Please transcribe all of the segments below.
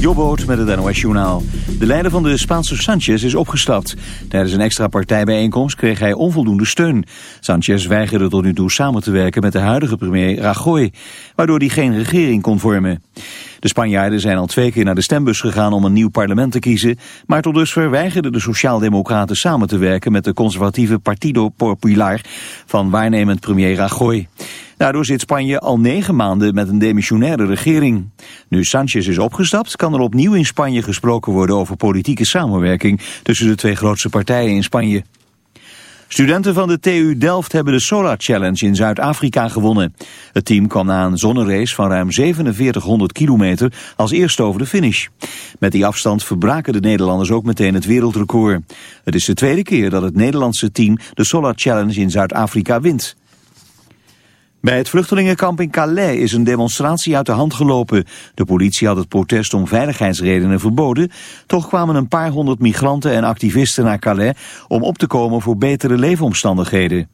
Jobboot met het NOS Journaal. De leider van de Spaanse Sanchez is opgestapt. Tijdens een extra partijbijeenkomst kreeg hij onvoldoende steun. Sanchez weigerde tot nu toe samen te werken met de huidige premier Rajoy, waardoor hij geen regering kon vormen. De Spanjaarden zijn al twee keer naar de stembus gegaan om een nieuw parlement te kiezen, maar tot dusver weigerden de Sociaaldemocraten samen te werken met de conservatieve Partido Popular van waarnemend premier Rajoy. Daardoor zit Spanje al negen maanden met een demissionaire regering. Nu Sanchez is opgestapt, kan er opnieuw in Spanje gesproken worden over politieke samenwerking tussen de twee grootste partijen in Spanje. Studenten van de TU Delft hebben de Solar Challenge in Zuid-Afrika gewonnen. Het team kwam na een zonnerace van ruim 4700 kilometer als eerste over de finish. Met die afstand verbraken de Nederlanders ook meteen het wereldrecord. Het is de tweede keer dat het Nederlandse team de Solar Challenge in Zuid-Afrika wint. Bij het vluchtelingenkamp in Calais is een demonstratie uit de hand gelopen. De politie had het protest om veiligheidsredenen verboden. Toch kwamen een paar honderd migranten en activisten naar Calais om op te komen voor betere leefomstandigheden.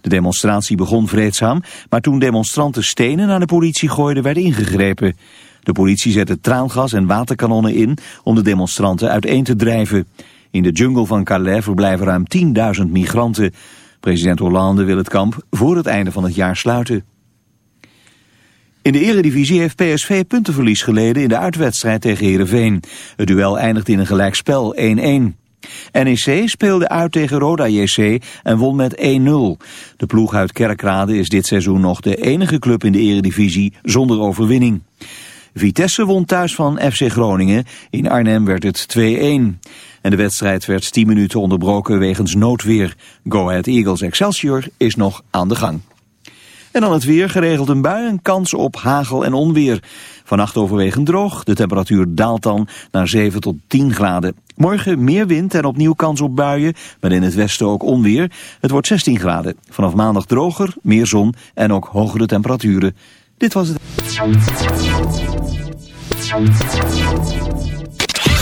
De demonstratie begon vreedzaam, maar toen demonstranten stenen naar de politie gooiden werd ingegrepen. De politie zette traangas en waterkanonnen in om de demonstranten uiteen te drijven. In de jungle van Calais verblijven ruim 10.000 migranten. President Hollande wil het kamp voor het einde van het jaar sluiten. In de eredivisie heeft PSV puntenverlies geleden in de uitwedstrijd tegen Heerenveen. Het duel eindigde in een gelijkspel 1-1. NEC speelde uit tegen Roda JC en won met 1-0. De ploeg uit Kerkrade is dit seizoen nog de enige club in de eredivisie zonder overwinning. Vitesse won thuis van FC Groningen. In Arnhem werd het 2-1. En de wedstrijd werd 10 minuten onderbroken wegens noodweer. Go Ahead Eagles Excelsior is nog aan de gang. En dan het weer, geregeld een bui en kans op hagel en onweer. Vannacht overwegend droog, de temperatuur daalt dan naar 7 tot 10 graden. Morgen meer wind en opnieuw kans op buien, maar in het westen ook onweer. Het wordt 16 graden. Vanaf maandag droger, meer zon en ook hogere temperaturen. Dit was het.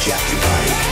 Jackie Divine.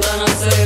gonna say